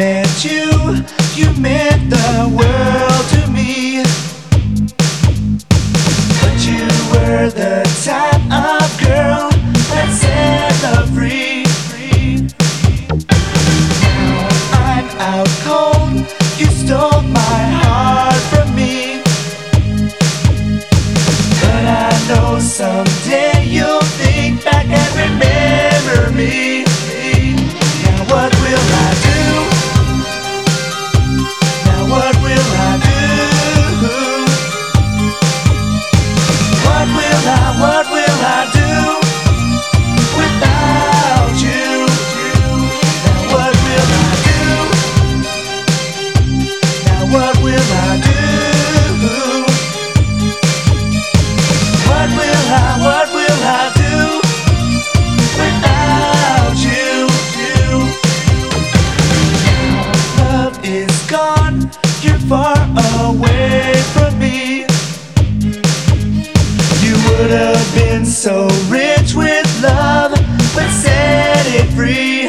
met you, you meant the world to me. But you were the type of girl that set love free. Now I'm out cold. you're far away from me. You would have been so rich with love, but set it free.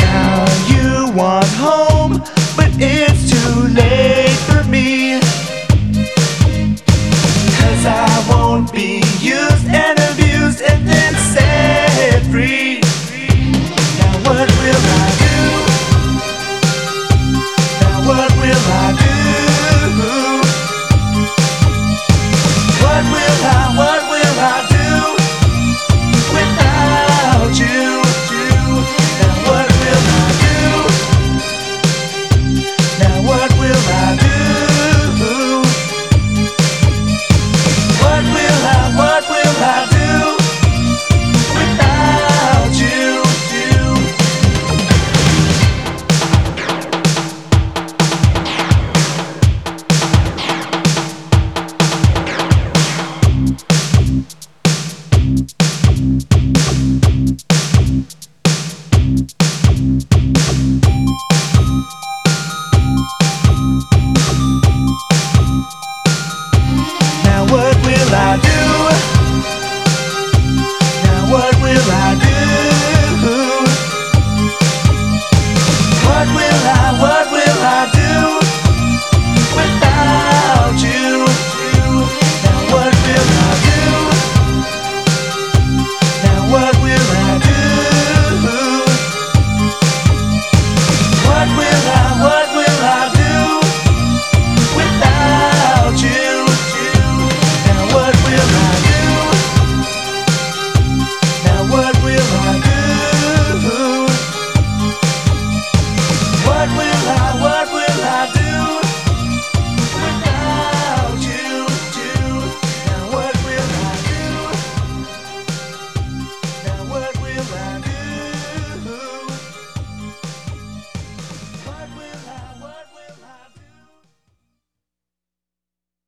Now you want home, but it